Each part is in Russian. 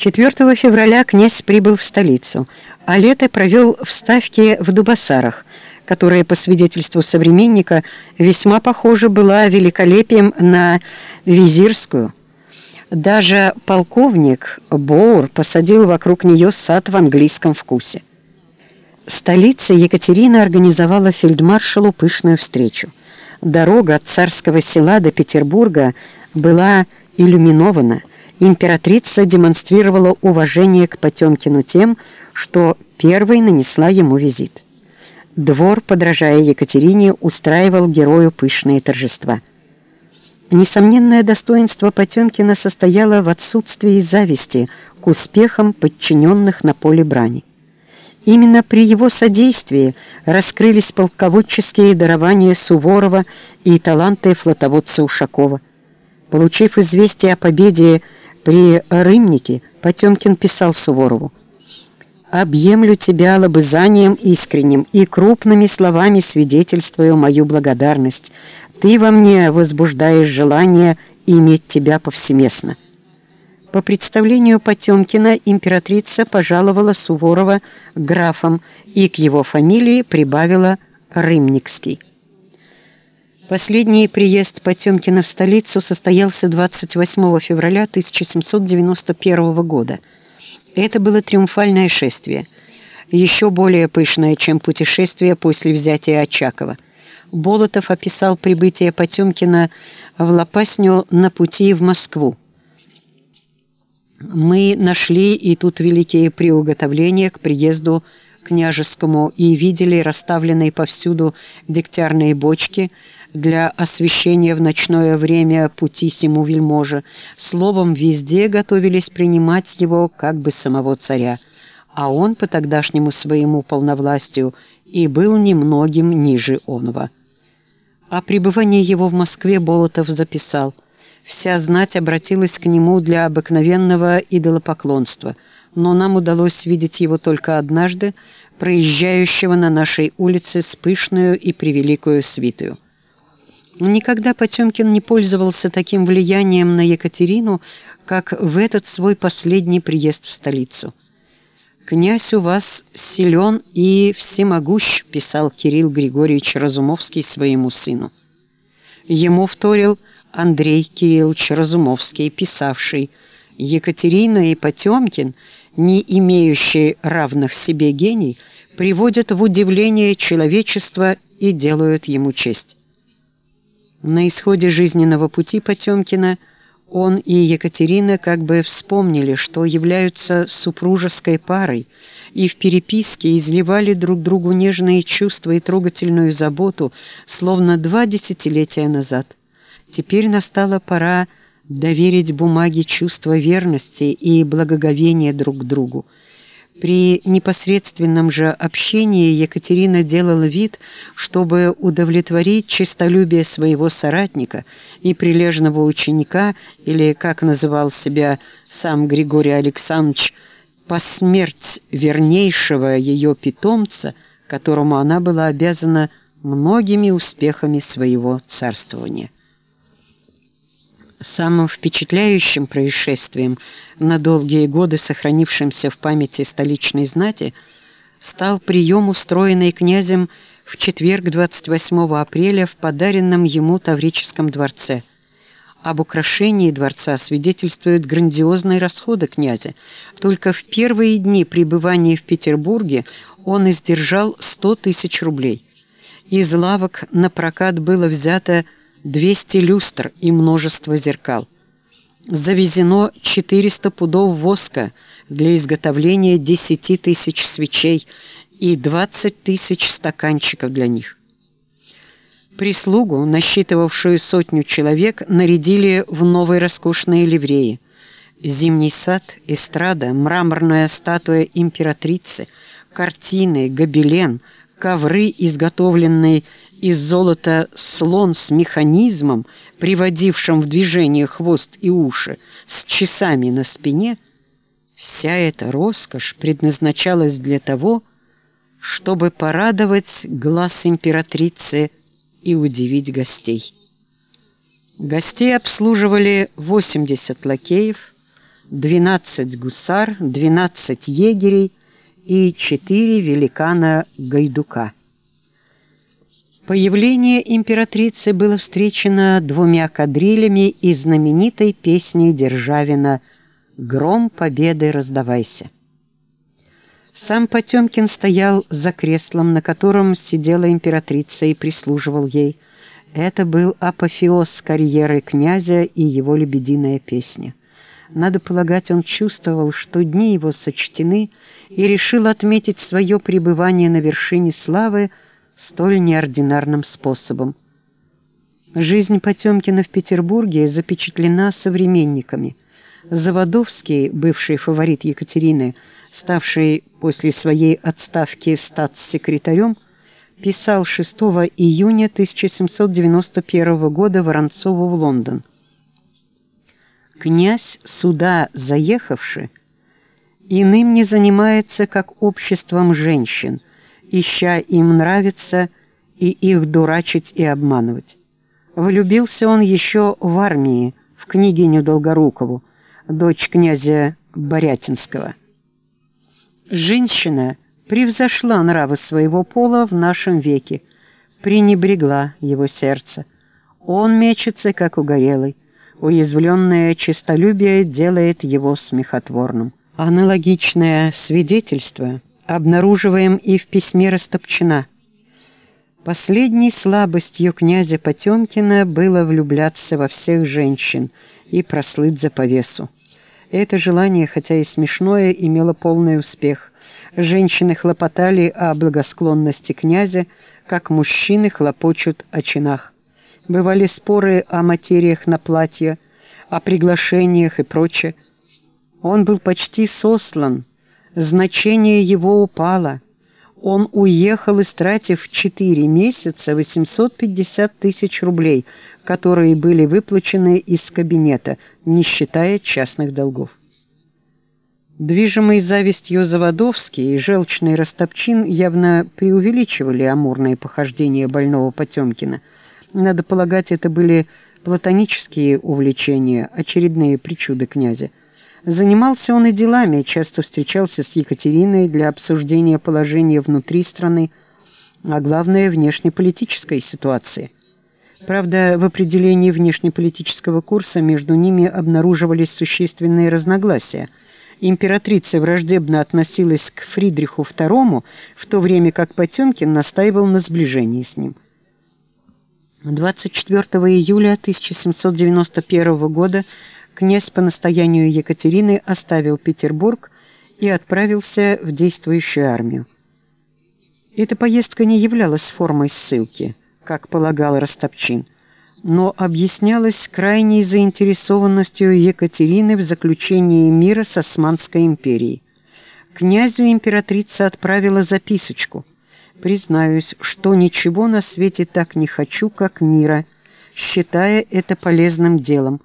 4 февраля князь прибыл в столицу, а лето провел в ставке в Дубасарах, которая, по свидетельству современника, весьма похожа была великолепием на визирскую. Даже полковник Боур посадил вокруг нее сад в английском вкусе. Столица Екатерина организовала фельдмаршалу пышную встречу. Дорога от царского села до Петербурга была иллюминована. Императрица демонстрировала уважение к Потемкину тем, что первой нанесла ему визит. Двор, подражая Екатерине, устраивал герою пышные торжества. Несомненное достоинство Потемкина состояло в отсутствии зависти к успехам подчиненных на поле брани. Именно при его содействии раскрылись полководческие дарования Суворова и таланты флотоводца Ушакова. Получив известие о победе при Рымнике, Потемкин писал Суворову: «Объемлю тебя лобызанием искренним и крупными словами свидетельствую мою благодарность. Ты во мне возбуждаешь желание иметь тебя повсеместно». По представлению Потемкина императрица пожаловала Суворова графом и к его фамилии прибавила Рымникский. Последний приезд Потемкина в столицу состоялся 28 февраля 1791 года. Это было триумфальное шествие, еще более пышное, чем путешествие после взятия Очакова. Болотов описал прибытие Потемкина в Лопасню на пути в Москву мы нашли и тут великие приуготовления к приезду княжескому и видели расставленные повсюду дегтярные бочки для освещения в ночное время пути сему вельможи. Словом, везде готовились принимать его как бы самого царя, а он по тогдашнему своему полновластию и был немногим ниже онова. О пребывании его в Москве Болотов записал – Вся знать обратилась к нему для обыкновенного идолопоклонства, но нам удалось видеть его только однажды, проезжающего на нашей улице с пышную и превеликую свитою. Никогда Потемкин не пользовался таким влиянием на Екатерину, как в этот свой последний приезд в столицу. «Князь у вас силен и всемогущ», – писал Кирилл Григорьевич Разумовский своему сыну. Ему вторил Андрей Кириллович Разумовский, писавший «Екатерина и Потемкин, не имеющие равных себе гений, приводят в удивление человечество и делают ему честь». На исходе жизненного пути Потемкина он и Екатерина как бы вспомнили, что являются супружеской парой, и в переписке изливали друг другу нежные чувства и трогательную заботу, словно два десятилетия назад. Теперь настала пора доверить бумаге чувство верности и благоговения друг другу. При непосредственном же общении Екатерина делала вид, чтобы удовлетворить честолюбие своего соратника и прилежного ученика, или, как называл себя сам Григорий Александрович, посмерть вернейшего ее питомца, которому она была обязана многими успехами своего царствования. Самым впечатляющим происшествием на долгие годы сохранившимся в памяти столичной знати стал прием, устроенный князем в четверг 28 апреля в подаренном ему Таврическом дворце. Об украшении дворца свидетельствуют грандиозные расходы князя. Только в первые дни пребывания в Петербурге он издержал 100 тысяч рублей. Из лавок на прокат было взято 200 люстр и множество зеркал. Завезено 400 пудов воска для изготовления 10 тысяч свечей и 20 тысяч стаканчиков для них. Прислугу, насчитывавшую сотню человек, нарядили в новые роскошные ливреи. Зимний сад, эстрада, мраморная статуя императрицы, картины, гобелен, ковры, изготовленные из золота слон с механизмом, приводившим в движение хвост и уши, с часами на спине, вся эта роскошь предназначалась для того, чтобы порадовать глаз императрицы и удивить гостей. Гостей обслуживали 80 лакеев, 12 гусар, 12 егерей и 4 великана Гайдука. Появление императрицы было встречено двумя кадрилями и знаменитой песней Державина «Гром победы раздавайся». Сам Потемкин стоял за креслом, на котором сидела императрица и прислуживал ей. Это был апофеоз карьеры князя и его лебединая песня. Надо полагать, он чувствовал, что дни его сочтены, и решил отметить свое пребывание на вершине славы – столь неординарным способом. Жизнь Потемкина в Петербурге запечатлена современниками. Заводовский, бывший фаворит Екатерины, ставший после своей отставки статс-секретарем, писал 6 июня 1791 года Воронцову в Лондон. «Князь, сюда заехавший, иным не занимается, как обществом женщин, ища им нравиться и их дурачить и обманывать. Влюбился он еще в армии, в княгиню Долгорукову, дочь князя Борятинского. Женщина превзошла нравы своего пола в нашем веке, пренебрегла его сердце. Он мечется, как угорелый. Уязвленное честолюбие делает его смехотворным. Аналогичное свидетельство – обнаруживаем и в письме Растопчина. Последней слабостью князя Потемкина было влюбляться во всех женщин и прослыть за повесу. Это желание, хотя и смешное, имело полный успех. Женщины хлопотали о благосклонности князя, как мужчины хлопочут о чинах. Бывали споры о материях на платье, о приглашениях и прочее. Он был почти сослан, значение его упало. Он уехал, истратив в 4 месяца 850 тысяч рублей, которые были выплачены из кабинета, не считая частных долгов. Движимый завистью Заводовский и желчный Ростопчин явно преувеличивали амурные похождения больного Потемкина. Надо полагать, это были платонические увлечения, очередные причуды князя. Занимался он и делами, часто встречался с Екатериной для обсуждения положения внутри страны, а главное внешнеполитической ситуации. Правда, в определении внешнеполитического курса между ними обнаруживались существенные разногласия. Императрица враждебно относилась к Фридриху II, в то время как Потемкин настаивал на сближении с ним. 24 июля 1791 года князь по настоянию Екатерины оставил Петербург и отправился в действующую армию. Эта поездка не являлась формой ссылки, как полагал Ростопчин, но объяснялась крайней заинтересованностью Екатерины в заключении мира с Османской империей. Князю императрица отправила записочку. «Признаюсь, что ничего на свете так не хочу, как мира, считая это полезным делом»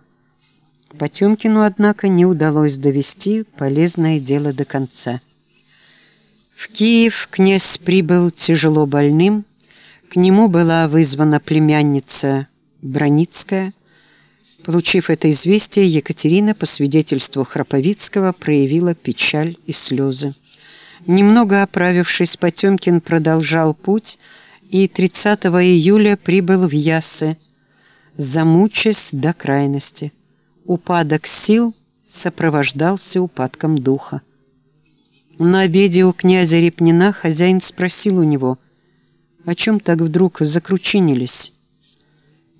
Потемкину, однако, не удалось довести полезное дело до конца. В Киев князь прибыл тяжело больным, к нему была вызвана племянница Броницкая. Получив это известие, Екатерина, по свидетельству Храповицкого, проявила печаль и слезы. Немного оправившись, Потемкин продолжал путь и 30 июля прибыл в Яссы, замучаясь до крайности. Упадок сил сопровождался упадком духа. На обеде у князя Репнина хозяин спросил у него, о чем так вдруг закручинились.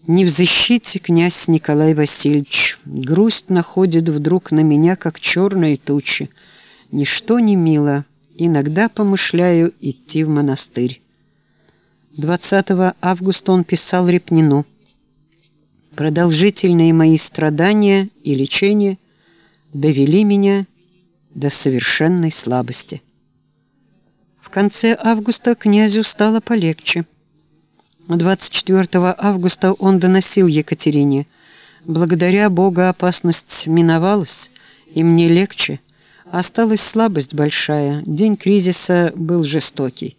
«Не в защите, князь Николай Васильевич, грусть находит вдруг на меня, как черные тучи. Ничто не мило, иногда помышляю идти в монастырь». 20 августа он писал Репнину. Продолжительные мои страдания и лечение довели меня до совершенной слабости. В конце августа князю стало полегче. 24 августа он доносил Екатерине. Благодаря Богу опасность миновалась, и мне легче. Осталась слабость большая, день кризиса был жестокий.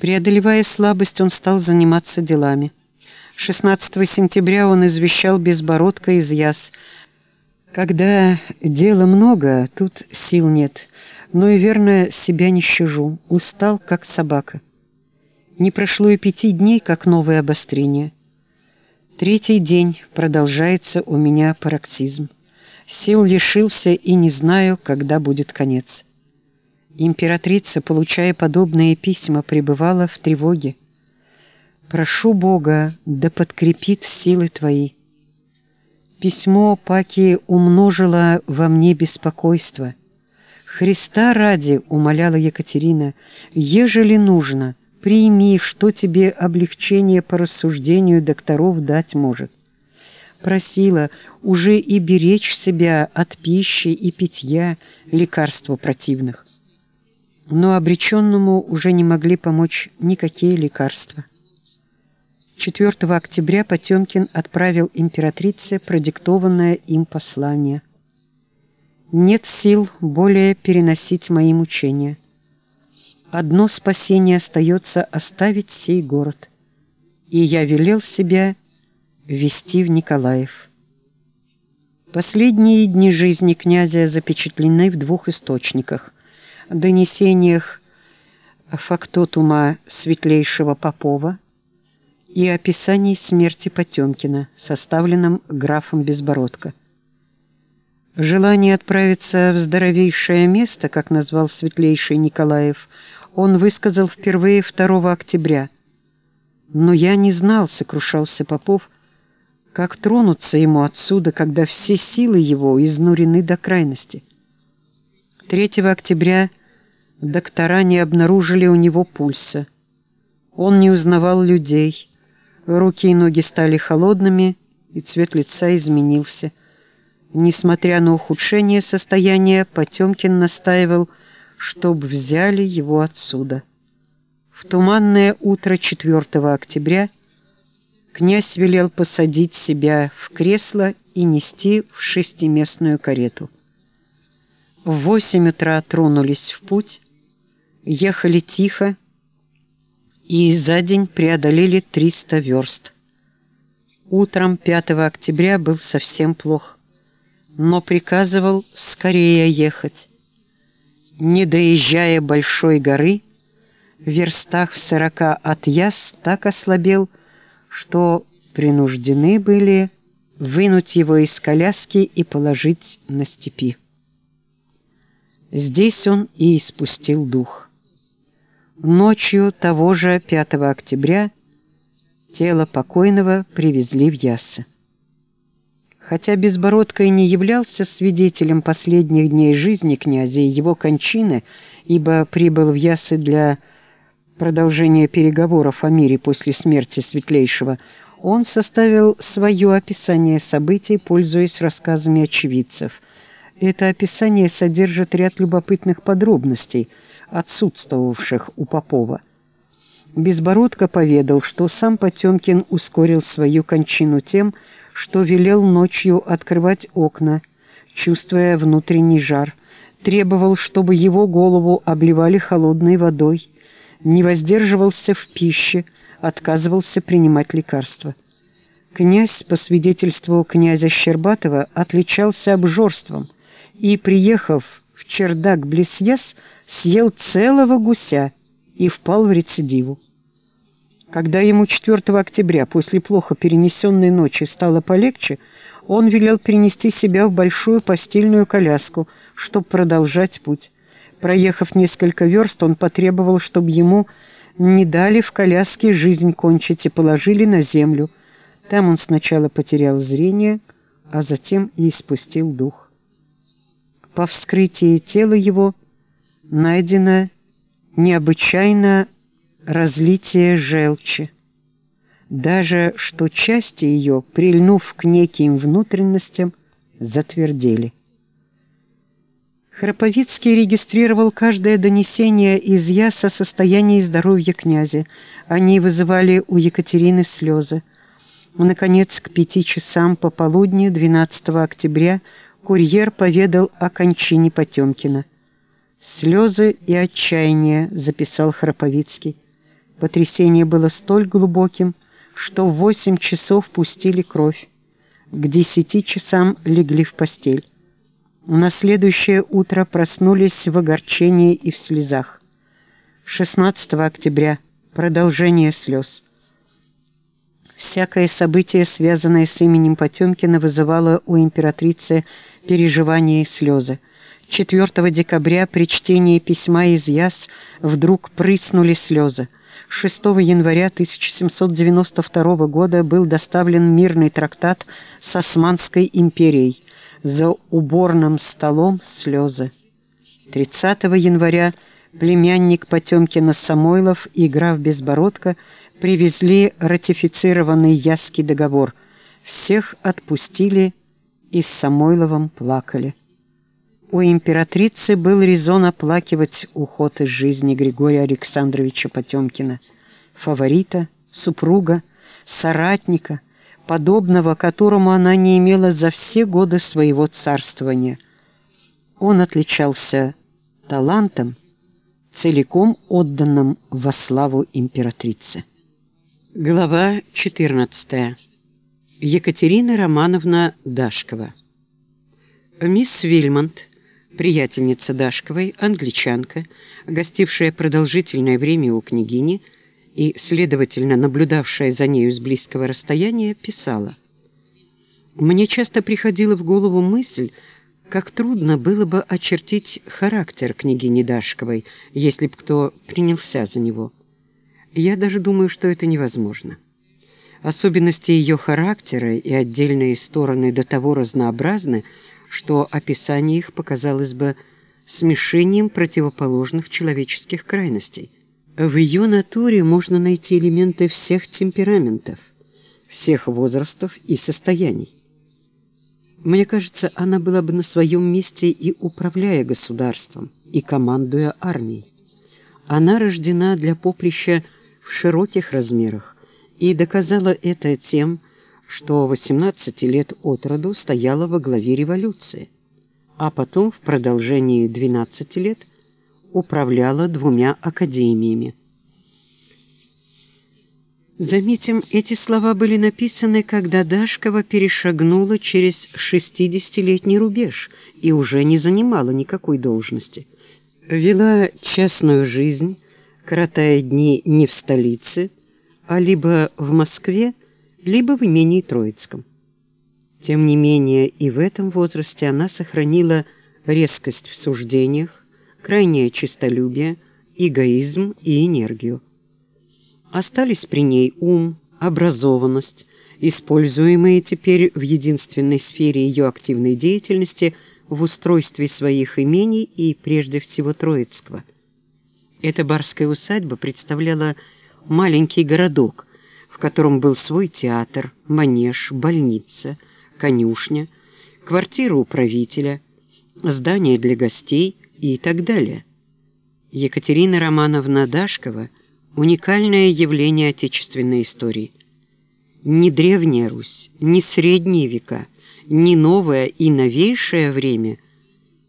Преодолевая слабость, он стал заниматься делами. 16 сентября он извещал Безбородко из Яс. Когда дела много, тут сил нет, но и верно себя не щажу, устал, как собака. Не прошло и пяти дней, как новое обострение. Третий день продолжается у меня пароксизм. Сил лишился и не знаю, когда будет конец. Императрица, получая подобные письма, пребывала в тревоге. «Прошу Бога, да подкрепит силы твои». Письмо Паки умножило во мне беспокойство. «Христа ради», — умоляла Екатерина, — «ежели нужно, прими, что тебе облегчение по рассуждению докторов дать может». Просила уже и беречь себя от пищи и питья, лекарства противных но обреченному уже не могли помочь никакие лекарства. 4 октября Потемкин отправил императрице продиктованное им послание. «Нет сил более переносить мои мучения. Одно спасение остается оставить сей город, и я велел себя вести в Николаев». Последние дни жизни князя запечатлены в двух источниках – донесениях фактотума Светлейшего Попова и описании смерти Потемкина, составленном графом Безбородко. Желание отправиться в здоровейшее место, как назвал Светлейший Николаев, он высказал впервые 2 октября. «Но я не знал», — сокрушался Попов, — «как тронуться ему отсюда, когда все силы его изнурены до крайности». 3 октября доктора не обнаружили у него пульса. Он не узнавал людей. Руки и ноги стали холодными, и цвет лица изменился. Несмотря на ухудшение состояния, Потемкин настаивал, чтобы взяли его отсюда. В туманное утро 4 октября князь велел посадить себя в кресло и нести в шестиместную карету. В восемь утра тронулись в путь, ехали тихо и за день преодолели 300 верст. Утром 5 октября был совсем плох, но приказывал скорее ехать. Не доезжая большой горы, в верстах в сорока от Яс так ослабел, что принуждены были вынуть его из коляски и положить на степи. Здесь он и испустил дух. Ночью того же 5 октября тело покойного привезли в Яссы. Хотя Безбородко и не являлся свидетелем последних дней жизни князя и его кончины, ибо прибыл в Яссы для продолжения переговоров о мире после смерти Светлейшего, он составил свое описание событий, пользуясь рассказами очевидцев – это описание содержит ряд любопытных подробностей, отсутствовавших у Попова. Безбородко поведал, что сам Потемкин ускорил свою кончину тем, что велел ночью открывать окна, чувствуя внутренний жар, требовал, чтобы его голову обливали холодной водой, не воздерживался в пище, отказывался принимать лекарства. Князь, по свидетельству князя Щербатова, отличался обжорством – и, приехав в чердак Блесьес, съел целого гуся и впал в рецидиву. Когда ему 4 октября после плохо перенесенной ночи стало полегче, он велел перенести себя в большую постельную коляску, чтобы продолжать путь. Проехав несколько верст, он потребовал, чтобы ему не дали в коляске жизнь кончить и положили на землю. Там он сначала потерял зрение, а затем и испустил дух по вскрытии тела его найдено необычайно разлитие желчи. Даже что части ее, прильнув к неким внутренностям, затвердели. Храповицкий регистрировал каждое донесение из Яса о состоянии здоровья князя. Они вызывали у Екатерины слезы. Наконец, к пяти часам пополудни 12 октября курьер поведал о кончине Потемкина. «Слезы и отчаяние», — записал Храповицкий. Потрясение было столь глубоким, что в восемь часов пустили кровь. к десяти часам легли в постель. На следующее утро проснулись в огорчении и в слезах. 16 октября. Продолжение слез. Всякое событие, связанное с именем Потемкина, вызывало у императрицы переживания и слезы. 4 декабря при чтении письма из Яс вдруг прыснули слезы. 6 января 1792 года был доставлен мирный трактат с Османской империей. За уборным столом слезы. 30 января племянник Потемкина Самойлов и граф Безбородко привезли ратифицированный Ясский договор. Всех отпустили и с Самойловым плакали. У императрицы был резон оплакивать уход из жизни Григория Александровича Потемкина, фаворита, супруга, соратника, подобного которому она не имела за все годы своего царствования. Он отличался талантом, целиком отданным во славу императрицы. Глава 14. Екатерина Романовна Дашкова. Мисс Вильмонт приятельница Дашковой, англичанка, гостившая продолжительное время у княгини и, следовательно, наблюдавшая за нею с близкого расстояния, писала. «Мне часто приходила в голову мысль, как трудно было бы очертить характер княгини Дашковой, если б кто принялся за него. Я даже думаю, что это невозможно. Особенности ее характера и отдельные стороны до того разнообразны, что описание их показалось бы смешением противоположных человеческих крайностей. В ее натуре можно найти элементы всех темпераментов, всех возрастов и состояний. Мне кажется, она была бы на своем месте и управляя государством, и командуя армией. Она рождена для поприща в широких размерах и доказала это тем, что 18 лет от роду стояла во главе революции, а потом в продолжении 12 лет управляла двумя академиями. Заметим, эти слова были написаны, когда Дашкова перешагнула через 60-летний рубеж и уже не занимала никакой должности. Вела частную жизнь, коротая дни не в столице, а либо в Москве, либо в имении Троицком. Тем не менее, и в этом возрасте она сохранила резкость в суждениях, крайнее честолюбие, эгоизм и энергию. Остались при ней ум, образованность, используемые теперь в единственной сфере ее активной деятельности в устройстве своих имений и прежде всего Троицкого. Эта барская усадьба представляла маленький городок – в котором был свой театр, манеж, больница, конюшня, квартира управителя, здание для гостей и так далее. Екатерина Романовна Дашкова – уникальное явление отечественной истории. Ни Древняя Русь, ни Средние века, ни новое и новейшее время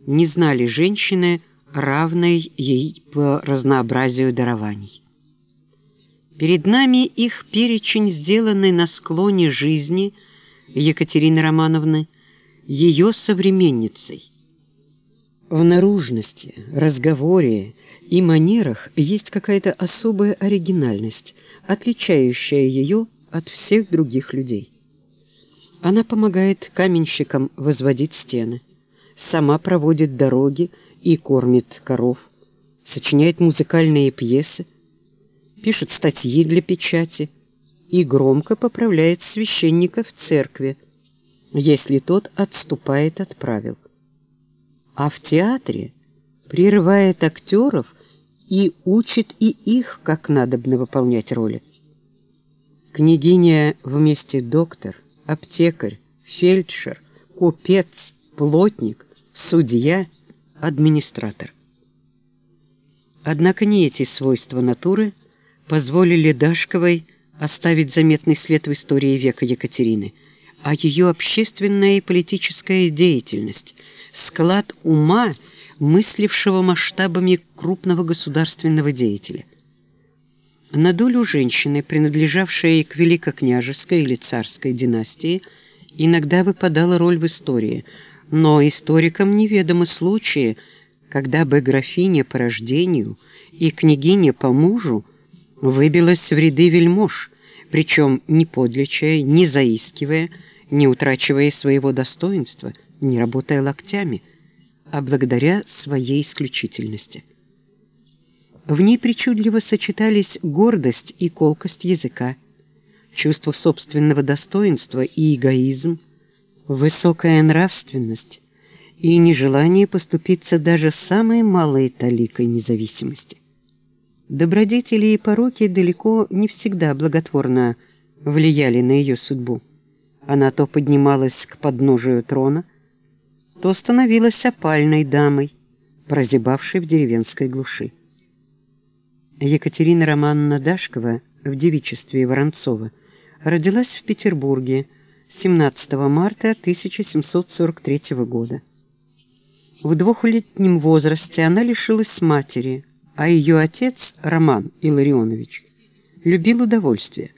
не знали женщины, равной ей по разнообразию дарований. Перед нами их перечень, сделанный на склоне жизни Екатерины Романовны, ее современницей. В наружности, разговоре и манерах есть какая-то особая оригинальность, отличающая ее от всех других людей. Она помогает каменщикам возводить стены, сама проводит дороги и кормит коров, сочиняет музыкальные пьесы, пишет статьи для печати и громко поправляет священника в церкви, если тот отступает от правил. А в театре прерывает актеров и учит и их, как надобно выполнять роли. Княгиня вместе доктор, аптекарь, фельдшер, купец, плотник, судья, администратор. Однако не эти свойства натуры позволили Дашковой оставить заметный след в истории века Екатерины, а ее общественная и политическая деятельность, склад ума, мыслившего масштабами крупного государственного деятеля. На долю женщины, принадлежавшей к великокняжеской или царской династии, Иногда выпадала роль в истории, но историкам неведомы случаи, когда бы графиня по рождению и княгиня по мужу выбилась в ряды вельмож, причем не подлечая, не заискивая, не утрачивая своего достоинства, не работая локтями, а благодаря своей исключительности. В ней причудливо сочетались гордость и колкость языка, чувство собственного достоинства и эгоизм, высокая нравственность и нежелание поступиться даже самой малой таликой независимости. Добродетели и пороки далеко не всегда благотворно влияли на ее судьбу. Она то поднималась к подножию трона, то становилась опальной дамой, прозябавшей в деревенской глуши. Екатерина Романовна Дашкова в девичестве Воронцова родилась в Петербурге 17 марта 1743 года. В двухлетнем возрасте она лишилась матери, а ее отец, Роман Илларионович, любил удовольствие,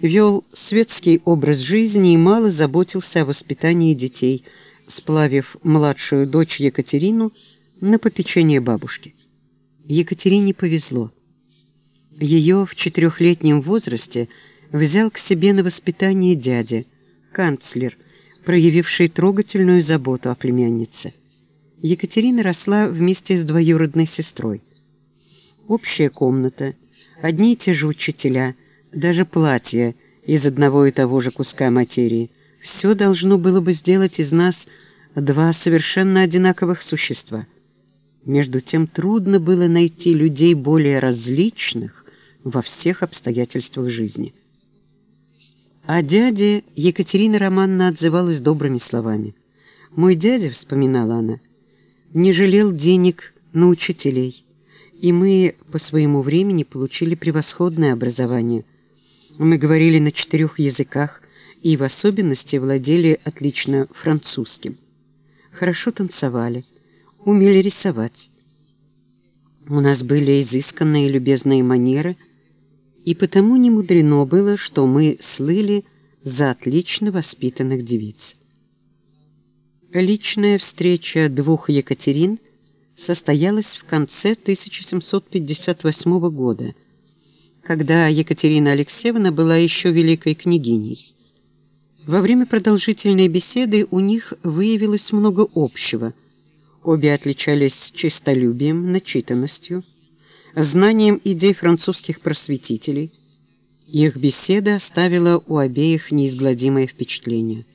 вел светский образ жизни и мало заботился о воспитании детей, сплавив младшую дочь Екатерину на попечение бабушки. Екатерине повезло. Ее в четырехлетнем возрасте взял к себе на воспитание дядя, канцлер, проявивший трогательную заботу о племяннице. Екатерина росла вместе с двоюродной сестрой. Общая комната, одни и те же учителя, даже платья из одного и того же куска материи. Все должно было бы сделать из нас два совершенно одинаковых существа. Между тем трудно было найти людей более различных во всех обстоятельствах жизни. О дяде Екатерина Романовна отзывалась добрыми словами. «Мой дядя», — вспоминала она, — «не жалел денег на учителей, и мы по своему времени получили превосходное образование. Мы говорили на четырех языках и в особенности владели отлично французским. Хорошо танцевали, умели рисовать. У нас были изысканные и любезные манеры — и потому не мудрено было, что мы слыли за отлично воспитанных девиц. Личная встреча двух Екатерин состоялась в конце 1758 года, когда Екатерина Алексеевна была еще великой княгиней. Во время продолжительной беседы у них выявилось много общего. Обе отличались честолюбием, начитанностью, знанием идей французских просветителей. Их беседа оставила у обеих неизгладимое впечатление.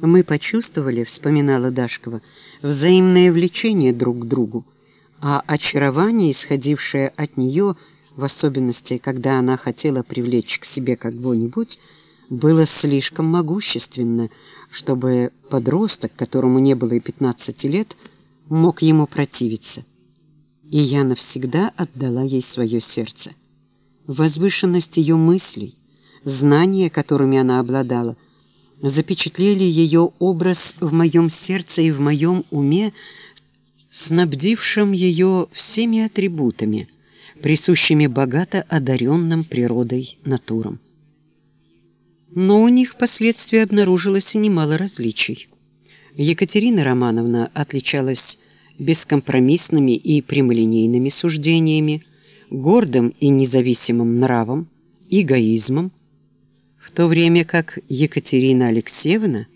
«Мы почувствовали, — вспоминала Дашкова, — взаимное влечение друг к другу, а очарование, исходившее от нее, в особенности, когда она хотела привлечь к себе кого-нибудь, было слишком могущественно, чтобы подросток, которому не было и 15 лет, мог ему противиться и я навсегда отдала ей свое сердце. Возвышенность ее мыслей, знания, которыми она обладала, запечатлели ее образ в моем сердце и в моем уме, снабдившим ее всеми атрибутами, присущими богато одаренным природой натурам. Но у них впоследствии обнаружилось и немало различий. Екатерина Романовна отличалась бескомпромиссными и прямолинейными суждениями, гордым и независимым нравом, эгоизмом, в то время как Екатерина Алексеевна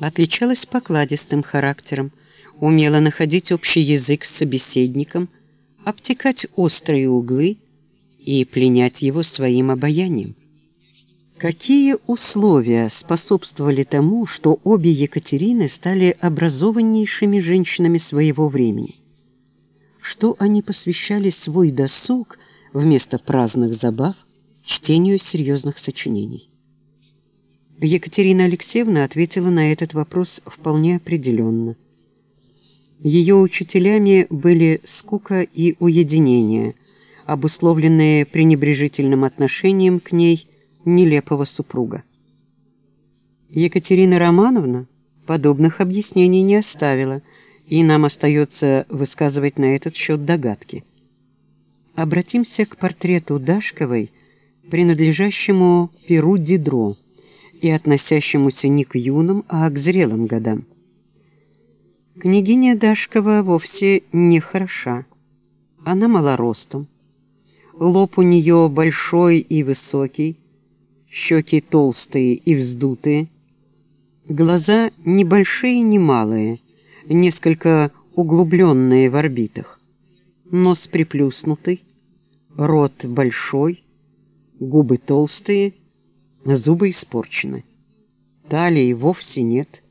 отличалась покладистым характером, умела находить общий язык с собеседником, обтекать острые углы и пленять его своим обаянием. Какие условия способствовали тому, что обе Екатерины стали образованнейшими женщинами своего времени? Что они посвящали свой досуг вместо праздных забав чтению серьезных сочинений? Екатерина Алексеевна ответила на этот вопрос вполне определенно. Ее учителями были скука и уединение, обусловленные пренебрежительным отношением к ней – нелепого супруга. Екатерина Романовна подобных объяснений не оставила, и нам остается высказывать на этот счет догадки. Обратимся к портрету Дашковой, принадлежащему Перу Дидро, и относящемуся не к юным, а к зрелым годам. Княгиня Дашкова вовсе не хороша. Она малоростом. Лоб у нее большой и высокий, щеки толстые и вздутые, глаза небольшие и немалые, несколько углубленные в орбитах, нос приплюснутый, рот большой, губы толстые, зубы испорчены. Талии вовсе нет,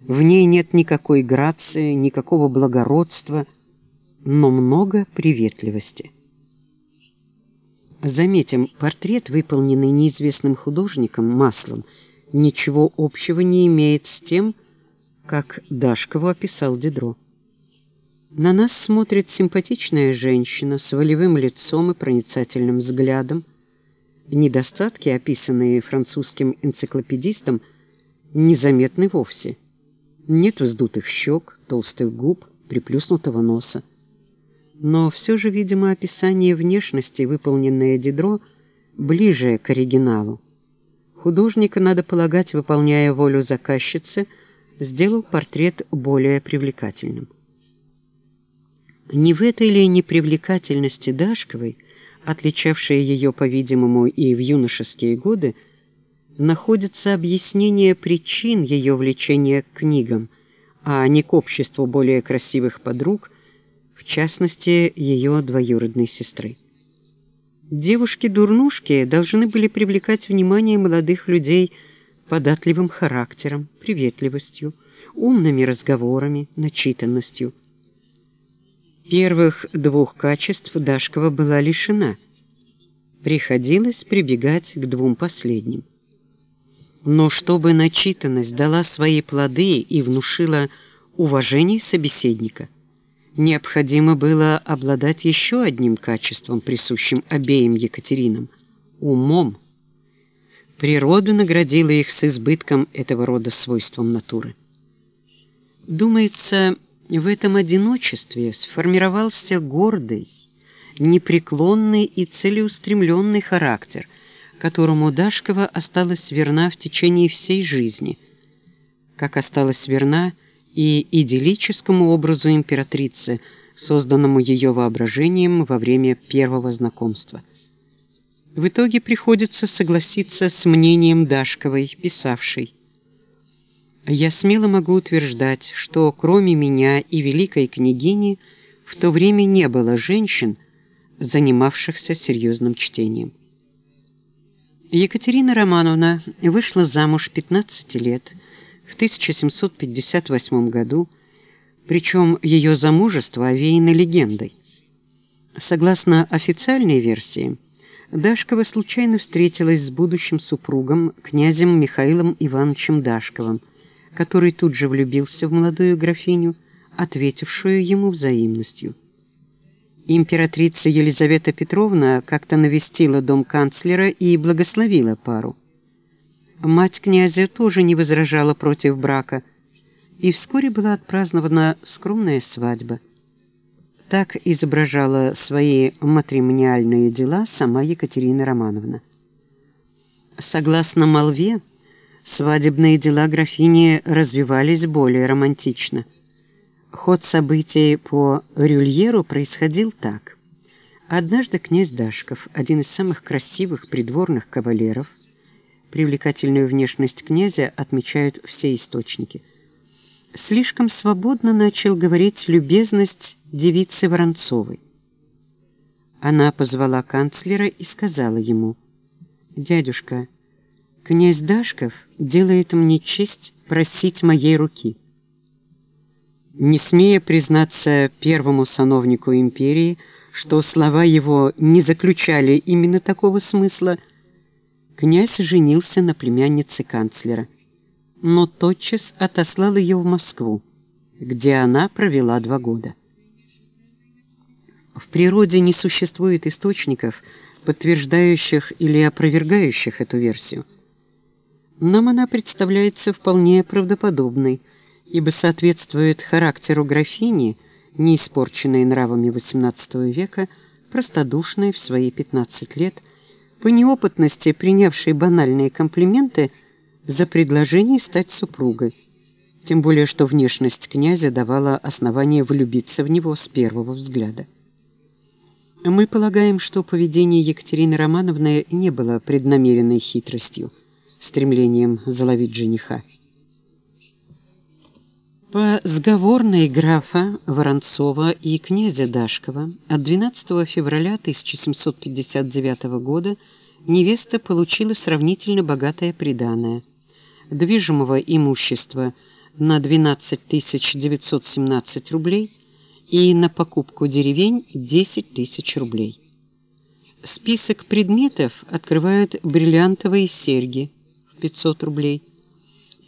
в ней нет никакой грации, никакого благородства, но много приветливости. Заметим, портрет, выполненный неизвестным художником маслом, ничего общего не имеет с тем, как Дашкову описал Дидро. На нас смотрит симпатичная женщина с волевым лицом и проницательным взглядом. Недостатки, описанные французским энциклопедистом, незаметны вовсе. Нет вздутых щек, толстых губ, приплюснутого носа но все же, видимо, описание внешности, выполненное Дидро, ближе к оригиналу. Художник, надо полагать, выполняя волю заказчицы, сделал портрет более привлекательным. Не в этой ли непривлекательности Дашковой, отличавшей ее, по-видимому, и в юношеские годы, находится объяснение причин ее влечения к книгам, а не к обществу более красивых подруг, в частности, ее двоюродной сестры. Девушки-дурнушки должны были привлекать внимание молодых людей податливым характером, приветливостью, умными разговорами, начитанностью. Первых двух качеств Дашкова была лишена. Приходилось прибегать к двум последним. Но чтобы начитанность дала свои плоды и внушила уважение собеседника, необходимо было обладать еще одним качеством, присущим обеим Екатеринам – умом. Природа наградила их с избытком этого рода свойством натуры. Думается, в этом одиночестве сформировался гордый, непреклонный и целеустремленный характер, которому Дашкова осталась верна в течение всей жизни, как осталась верна и идиллическому образу императрицы, созданному ее воображением во время первого знакомства. В итоге приходится согласиться с мнением Дашковой, писавшей «Я смело могу утверждать, что кроме меня и великой княгини в то время не было женщин, занимавшихся серьезным чтением». Екатерина Романовна вышла замуж 15 лет, в 1758 году, причем ее замужество овеяно легендой. Согласно официальной версии, Дашкова случайно встретилась с будущим супругом, князем Михаилом Ивановичем Дашковым, который тут же влюбился в молодую графиню, ответившую ему взаимностью. Императрица Елизавета Петровна как-то навестила дом канцлера и благословила пару. Мать князя тоже не возражала против брака, и вскоре была отпразднована скромная свадьба. Так изображала свои матримониальные дела сама Екатерина Романовна. Согласно молве, свадебные дела графини развивались более романтично. Ход событий по Рюльеру происходил так. Однажды князь Дашков, один из самых красивых придворных кавалеров, Привлекательную внешность князя отмечают все источники. Слишком свободно начал говорить любезность девицы Воронцовой. Она позвала канцлера и сказала ему, «Дядюшка, князь Дашков делает мне честь просить моей руки». Не смея признаться первому сановнику империи, что слова его не заключали именно такого смысла, князь женился на племяннице канцлера, но тотчас отослал ее в Москву, где она провела два года. В природе не существует источников, подтверждающих или опровергающих эту версию. Нам она представляется вполне правдоподобной, ибо соответствует характеру графини, не испорченной нравами XVIII века, простодушной в свои 15 лет – по неопытности принявшей банальные комплименты за предложение стать супругой, тем более что внешность князя давала основание влюбиться в него с первого взгляда. Мы полагаем, что поведение Екатерины Романовны не было преднамеренной хитростью, стремлением заловить жениха. По сговорной графа Воронцова и князя Дашкова от 12 февраля 1759 года невеста получила сравнительно богатое приданое. Движимого имущества на 12 917 рублей и на покупку деревень 10 тысяч рублей. Список предметов открывают бриллиантовые серьги 500 рублей,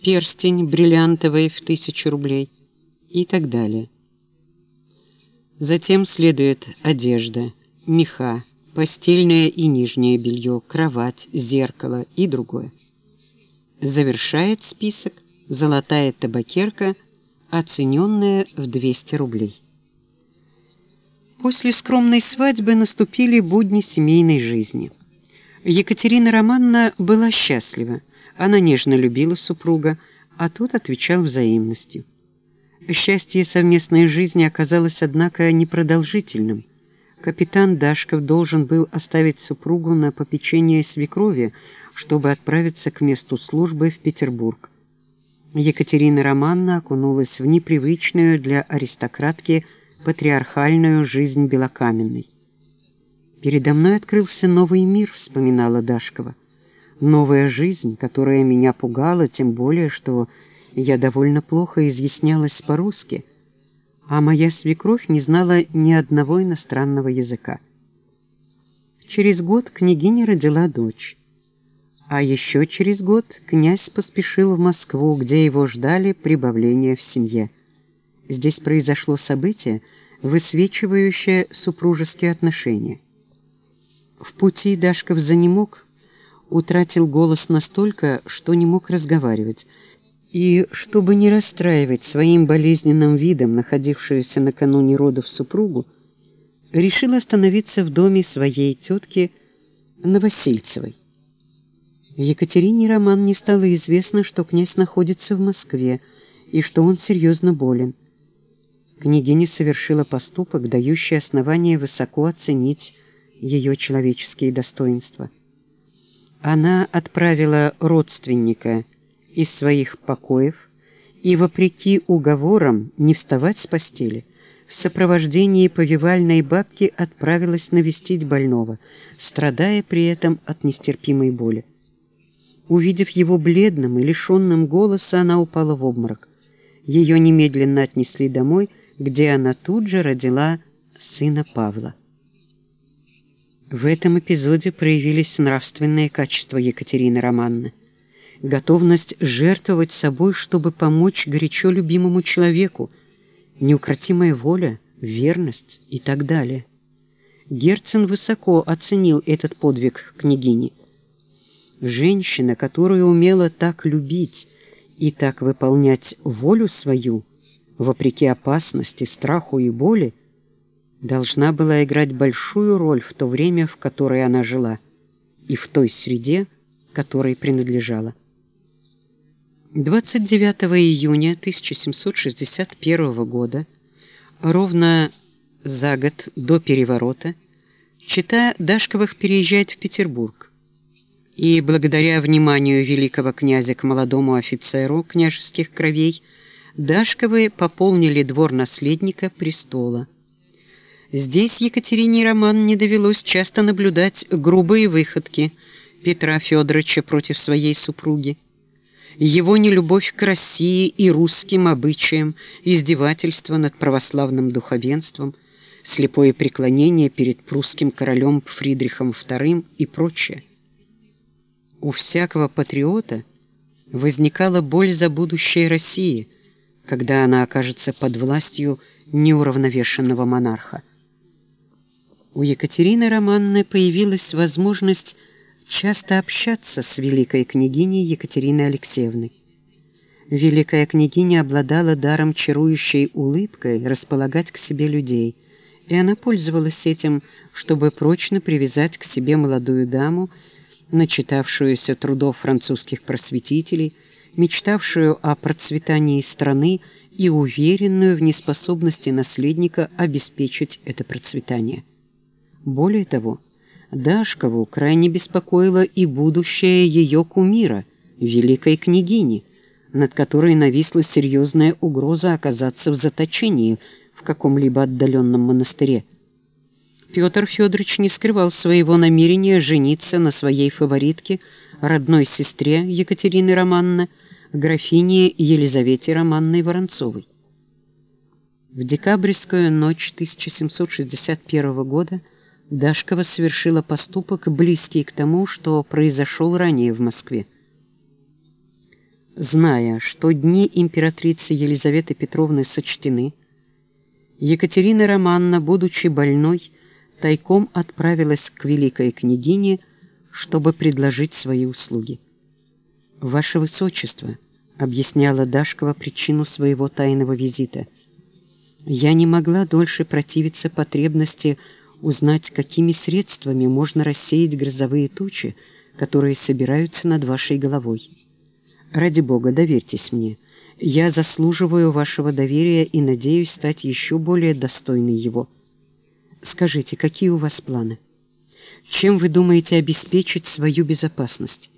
перстень бриллиантовый в тысячу рублей и так далее. Затем следует одежда, меха, постельное и нижнее белье, кровать, зеркало и другое. Завершает список золотая табакерка, оцененная в 200 рублей. После скромной свадьбы наступили будни семейной жизни. Екатерина Романовна была счастлива. Она нежно любила супруга, а тот отвечал взаимностью. Счастье совместной жизни оказалось, однако, непродолжительным. Капитан Дашков должен был оставить супругу на попечение свекрови, чтобы отправиться к месту службы в Петербург. Екатерина Романна окунулась в непривычную для аристократки патриархальную жизнь Белокаменной. «Передо мной открылся новый мир», — вспоминала Дашкова новая жизнь, которая меня пугала, тем более, что я довольно плохо изъяснялась по-русски, а моя свекровь не знала ни одного иностранного языка. Через год княгиня родила дочь. А еще через год князь поспешил в Москву, где его ждали прибавления в семье. Здесь произошло событие, высвечивающее супружеские отношения. В пути Дашков занемог, утратил голос настолько, что не мог разговаривать, и, чтобы не расстраивать своим болезненным видом находившуюся накануне родов супругу, решил остановиться в доме своей тетки Новосильцевой. Екатерине Роман не стало известно, что князь находится в Москве и что он серьезно болен. Княгиня совершила поступок, дающий основание высоко оценить ее человеческие достоинства она отправила родственника из своих покоев и, вопреки уговорам не вставать с постели, в сопровождении повивальной бабки отправилась навестить больного, страдая при этом от нестерпимой боли. Увидев его бледным и лишенным голоса, она упала в обморок. Ее немедленно отнесли домой, где она тут же родила сына Павла. В этом эпизоде проявились нравственные качества Екатерины Романны. Готовность жертвовать собой, чтобы помочь горячо любимому человеку, неукротимая воля, верность и так далее. Герцен высоко оценил этот подвиг княгини. Женщина, которая умела так любить и так выполнять волю свою, вопреки опасности, страху и боли, должна была играть большую роль в то время, в которое она жила, и в той среде, которой принадлежала. 29 июня 1761 года, ровно за год до переворота, чита Дашковых переезжает в Петербург. И благодаря вниманию великого князя к молодому офицеру княжеских кровей, Дашковы пополнили двор наследника престола – Здесь Екатерине Роман не довелось часто наблюдать грубые выходки Петра Федоровича против своей супруги. Его нелюбовь к России и русским обычаям, издевательство над православным духовенством, слепое преклонение перед прусским королем Фридрихом II и прочее. У всякого патриота возникала боль за будущее России, когда она окажется под властью неуравновешенного монарха у Екатерины Романны появилась возможность часто общаться с великой княгиней Екатериной Алексеевной. Великая княгиня обладала даром чарующей улыбкой располагать к себе людей, и она пользовалась этим, чтобы прочно привязать к себе молодую даму начитавшуюся трудов французских просветителей, мечтавшую о процветании страны и уверенную в неспособности наследника обеспечить это процветание. Более того, Дашкову крайне беспокоило и будущее ее кумира, великой княгини, над которой нависла серьезная угроза оказаться в заточении в каком-либо отдаленном монастыре. Петр Федорович не скрывал своего намерения жениться на своей фаворитке, родной сестре Екатерины Романны, графине Елизавете Романной Воронцовой. В декабрьскую ночь 1761 года Дашкова совершила поступок, близкий к тому, что произошел ранее в Москве. Зная, что дни императрицы Елизаветы Петровны сочтены, Екатерина Романна, будучи больной, тайком отправилась к великой княгине, чтобы предложить свои услуги. «Ваше Высочество», — объясняла Дашкова причину своего тайного визита, — «я не могла дольше противиться потребности узнать, какими средствами можно рассеять грозовые тучи, которые собираются над вашей головой. Ради Бога, доверьтесь мне. Я заслуживаю вашего доверия и надеюсь стать еще более достойной его. Скажите, какие у вас планы? Чем вы думаете обеспечить свою безопасность?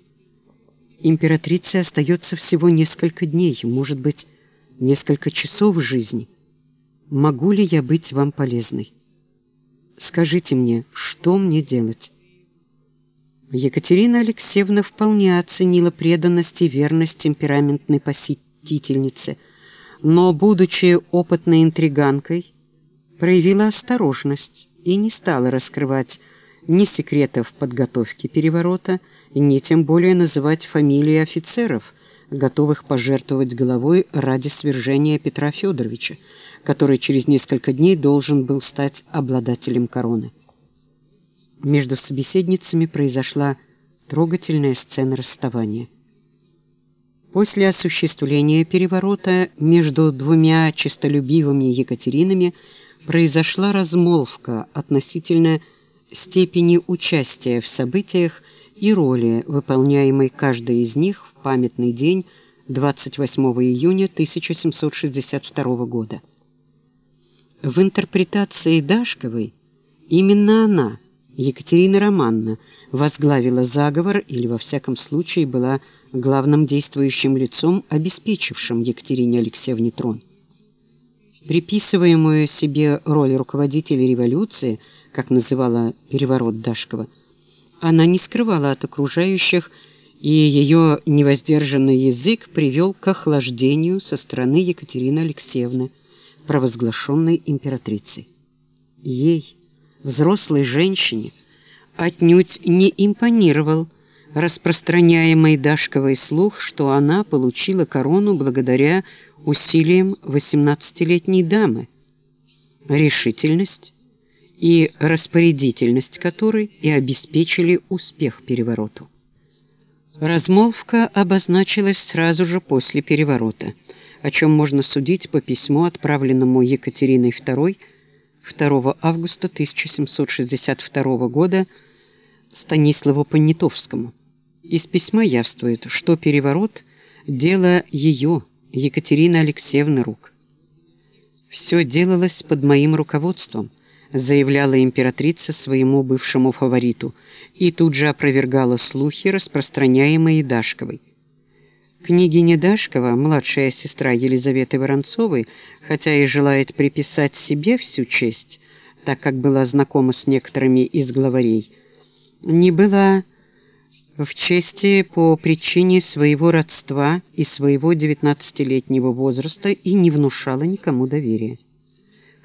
Императрице остается всего несколько дней, может быть, несколько часов жизни. Могу ли я быть вам полезной? Скажите мне, что мне делать?» Екатерина Алексеевна вполне оценила преданность и верность темпераментной посетительницы, но, будучи опытной интриганкой, проявила осторожность и не стала раскрывать ни секретов подготовки переворота, ни тем более называть фамилии офицеров, готовых пожертвовать головой ради свержения Петра Федоровича, который через несколько дней должен был стать обладателем короны. Между собеседницами произошла трогательная сцена расставания. После осуществления переворота между двумя честолюбивыми Екатеринами произошла размолвка относительно степени участия в событиях и роли, выполняемой каждой из них в памятный день 28 июня 1762 года. В интерпретации Дашковой именно она, Екатерина Романна, возглавила заговор или, во всяком случае, была главным действующим лицом, обеспечившим Екатерине Алексеевне трон. Приписываемую себе роль руководителя революции, как называла переворот Дашкова, она не скрывала от окружающих, и ее невоздержанный язык привел к охлаждению со стороны Екатерины Алексеевны, провозглашенной императрицей. Ей, взрослой женщине, отнюдь не импонировал распространяемый Дашковой слух, что она получила корону благодаря усилиям 18-летней дамы. Решительность и распорядительность которой и обеспечили успех перевороту. Размолвка обозначилась сразу же после переворота, о чем можно судить по письму, отправленному Екатериной II 2 августа 1762 года Станиславу Понятовскому. Из письма явствует, что переворот – дело ее, Екатерины Алексеевны, рук. «Все делалось под моим руководством», заявляла императрица своему бывшему фавориту и тут же опровергала слухи, распространяемые Дашковой. Княгиня Дашкова, младшая сестра Елизаветы Воронцовой, хотя и желает приписать себе всю честь, так как была знакома с некоторыми из главарей, не была в чести по причине своего родства и своего девятнадцатилетнего возраста и не внушала никому доверия.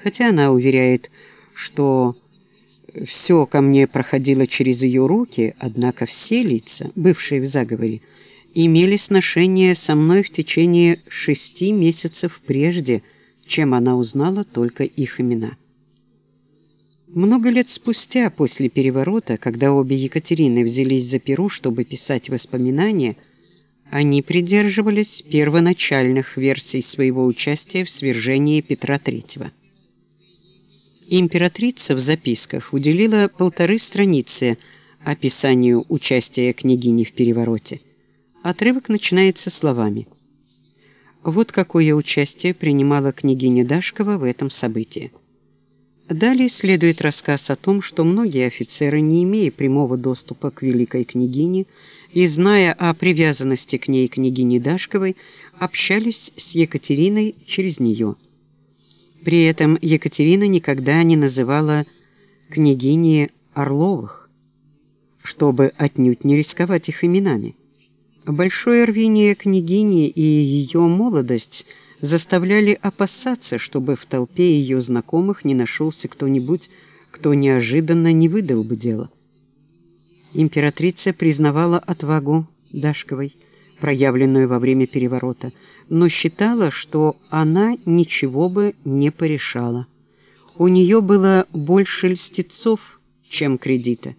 Хотя она уверяет, что все ко мне проходило через ее руки, однако все лица, бывшие в заговоре, имели сношение со мной в течение шести месяцев прежде, чем она узнала только их имена. Много лет спустя, после переворота, когда обе Екатерины взялись за перу, чтобы писать воспоминания, они придерживались первоначальных версий своего участия в свержении Петра III. Императрица в записках уделила полторы страницы описанию участия княгини в перевороте, отрывок начинается словами «Вот какое участие принимала княгиня Дашкова в этом событии». Далее следует рассказ о том, что многие офицеры, не имея прямого доступа к великой княгине и зная о привязанности к ней княгини Дашковой, общались с Екатериной через нее. При этом Екатерина никогда не называла княгини Орловых, чтобы отнюдь не рисковать их именами. Большое рвение княгини и ее молодость – заставляли опасаться, чтобы в толпе ее знакомых не нашелся кто-нибудь, кто неожиданно не выдал бы дело. Императрица признавала отвагу Дашковой, проявленную во время переворота, но считала, что она ничего бы не порешала. У нее было больше льстецов, чем кредита,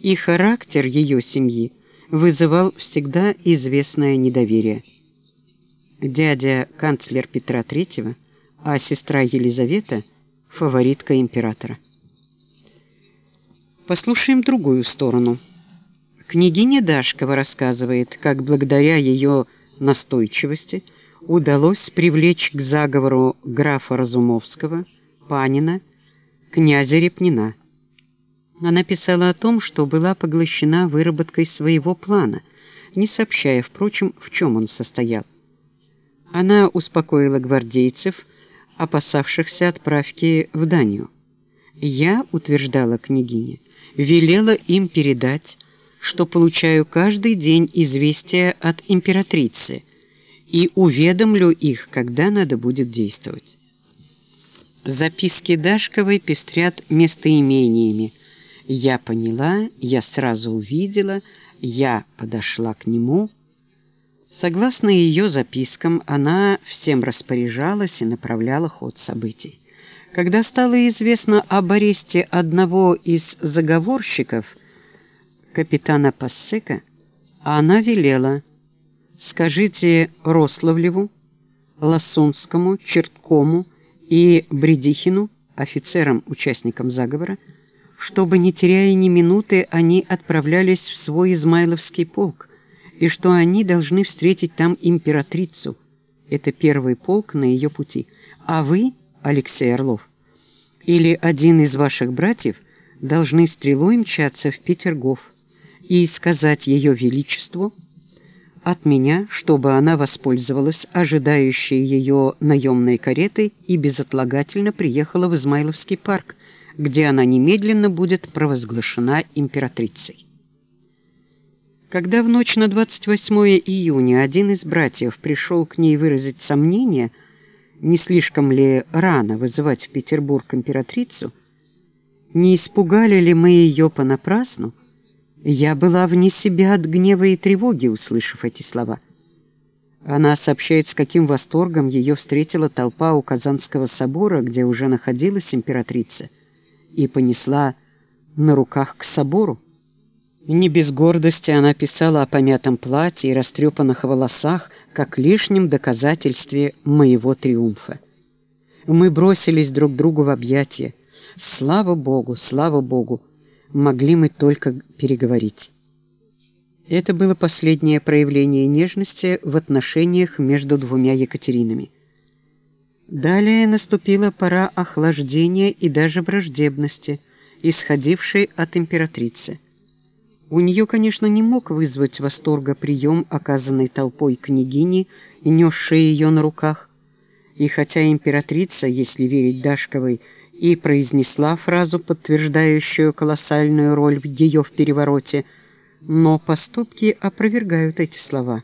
и характер ее семьи вызывал всегда известное недоверие дядя канцлер Петра III, а сестра Елизавета – фаворитка императора. Послушаем другую сторону. Княгиня Дашкова рассказывает, как благодаря ее настойчивости удалось привлечь к заговору графа Разумовского, Панина, князя Репнина. Она писала о том, что была поглощена выработкой своего плана, не сообщая, впрочем, в чем он состоял. Она успокоила гвардейцев, опасавшихся отправки в Данию. Я, утверждала княгиня, велела им передать, что получаю каждый день известия от императрицы и уведомлю их, когда надо будет действовать. Записки Дашковой пестрят местоимениями. Я поняла, я сразу увидела, я подошла к нему – Согласно ее запискам, она всем распоряжалась и направляла ход событий. Когда стало известно об аресте одного из заговорщиков, капитана Пассека, она велела «Скажите Рославлеву, Лосунскому, Черткому и Бредихину, офицерам-участникам заговора, чтобы, не теряя ни минуты, они отправлялись в свой Измайловский полк, и что они должны встретить там императрицу. Это первый полк на ее пути. А вы, Алексей Орлов, или один из ваших братьев должны стрелой мчаться в Петергоф и сказать ее величеству от меня, чтобы она воспользовалась ожидающей ее наемной каретой и безотлагательно приехала в Измайловский парк, где она немедленно будет провозглашена императрицей. Когда в ночь на 28 июня один из братьев пришел к ней выразить сомнение, не слишком ли рано вызывать в Петербург императрицу, не испугали ли мы ее понапрасну, я была вне себя от гнева и тревоги, услышав эти слова. Она сообщает, с каким восторгом ее встретила толпа у Казанского собора, где уже находилась императрица, и понесла на руках к собору. Не без гордости она писала о помятом платье и растрепанных волосах, как лишнем доказательстве моего триумфа. Мы бросились друг другу в объятия. Слава Богу, слава Богу, могли мы только переговорить. Это было последнее проявление нежности в отношениях между двумя Екатеринами. Далее наступила пора охлаждения и даже враждебности, исходившей от императрицы. У нее, конечно, не мог вызвать восторга прием, оказанный толпой княгини несшей ее на руках. И хотя императрица, если верить Дашковой, и произнесла фразу, подтверждающую колоссальную роль ее в перевороте, но поступки опровергают эти слова.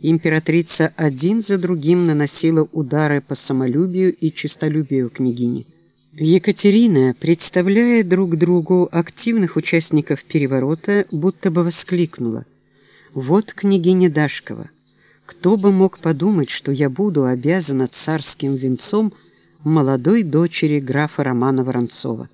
Императрица один за другим наносила удары по самолюбию и честолюбию княгини. Екатерина, представляя друг другу активных участников переворота, будто бы воскликнула. «Вот княгиня Дашкова. Кто бы мог подумать, что я буду обязана царским венцом молодой дочери графа Романа Воронцова?»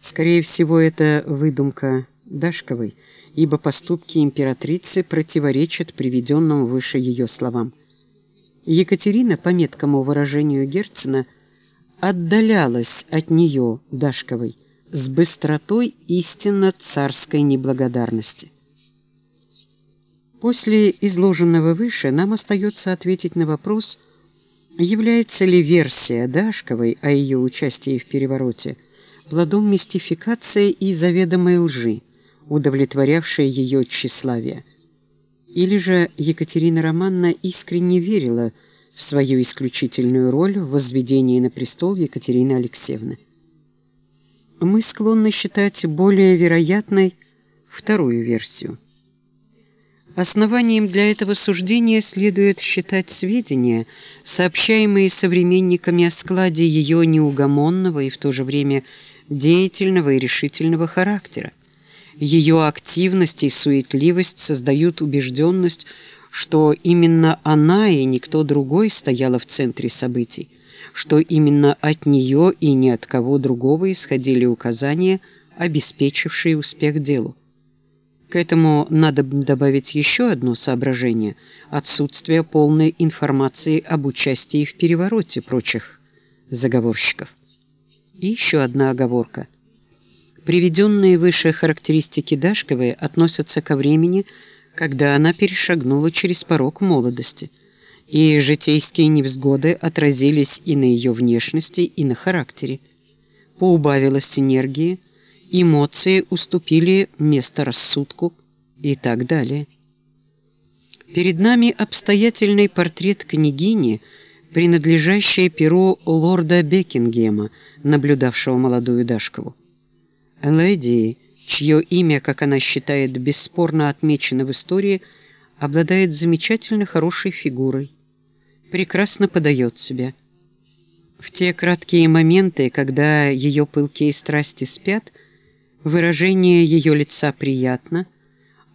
Скорее всего, это выдумка Дашковой, ибо поступки императрицы противоречат приведенным выше ее словам. Екатерина, по меткому выражению Герцена, отдалялась от нее, Дашковой, с быстротой истинно царской неблагодарности. После изложенного выше нам остается ответить на вопрос, является ли версия Дашковой о ее участии в перевороте плодом мистификации и заведомой лжи, удовлетворявшей ее тщеславие. Или же Екатерина Романна искренне верила в свою исключительную роль в возведении на престол Екатерины Алексеевны мы склонны считать более вероятной вторую версию. Основанием для этого суждения следует считать сведения, сообщаемые современниками о складе ее неугомонного и в то же время деятельного и решительного характера. Ее активность и суетливость создают убежденность, что именно она и никто другой стояла в центре событий что именно от нее и ни от кого другого исходили указания, обеспечившие успех делу. К этому надо добавить еще одно соображение – отсутствие полной информации об участии в перевороте прочих заговорщиков. И еще одна оговорка. Приведенные выше характеристики Дашковой относятся ко времени, когда она перешагнула через порог молодости – и житейские невзгоды отразились и на ее внешности, и на характере. Поубавилась энергии, эмоции уступили место рассудку и так далее. Перед нами обстоятельный портрет княгини, принадлежащий перу лорда Бекингема, наблюдавшего молодую Дашкову. Леди, чье имя, как она считает, бесспорно отмечено в истории, обладает замечательно хорошей фигурой, прекрасно подает себя. В те краткие моменты, когда ее пылкие страсти спят, выражение ее лица приятно,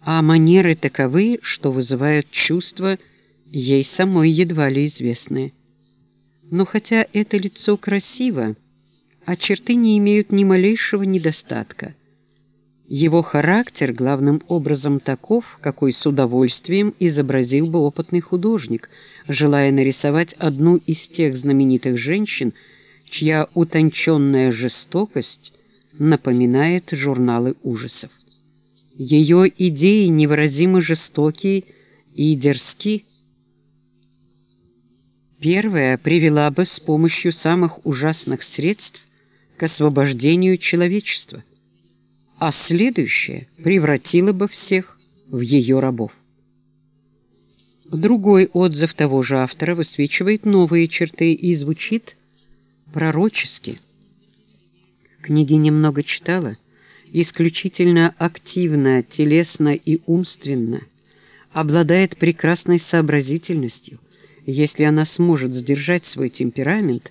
а манеры таковы, что вызывают чувства, ей самой едва ли известные. Но хотя это лицо красиво, а черты не имеют ни малейшего недостатка – его характер главным образом таков, какой с удовольствием изобразил бы опытный художник, желая нарисовать одну из тех знаменитых женщин, чья утонченная жестокость напоминает журналы ужасов. Ее идеи невыразимо жестокие и дерзки. Первая привела бы с помощью самых ужасных средств к освобождению человечества – а следующее превратило бы всех в ее рабов. Другой отзыв того же автора высвечивает новые черты и звучит пророчески. Княгиня много читала, исключительно активно, телесно и умственно, обладает прекрасной сообразительностью. Если она сможет сдержать свой темперамент,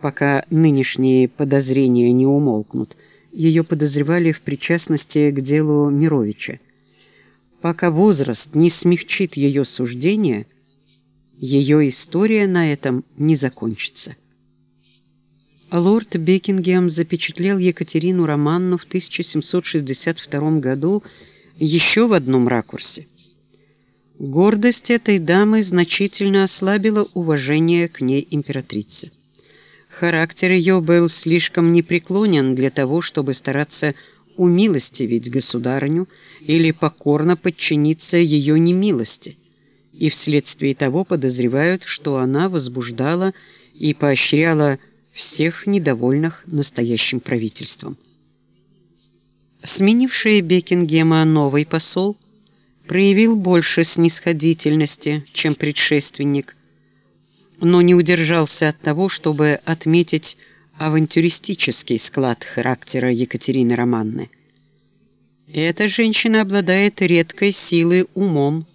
пока нынешние подозрения не умолкнут – ее подозревали в причастности к делу Мировича. Пока возраст не смягчит ее суждение, ее история на этом не закончится. Лорд Бекингем запечатлел Екатерину Романну в 1762 году еще в одном ракурсе. Гордость этой дамы значительно ослабила уважение к ней императрицы. Характер ее был слишком непреклонен для того, чтобы стараться умилостивить государыню или покорно подчиниться ее немилости, и вследствие того подозревают, что она возбуждала и поощряла всех недовольных настоящим правительством. Сменивший Бекингема новый посол проявил больше снисходительности, чем предшественник – но не удержался от того, чтобы отметить авантюристический склад характера Екатерины Романны. Эта женщина обладает редкой силой умом,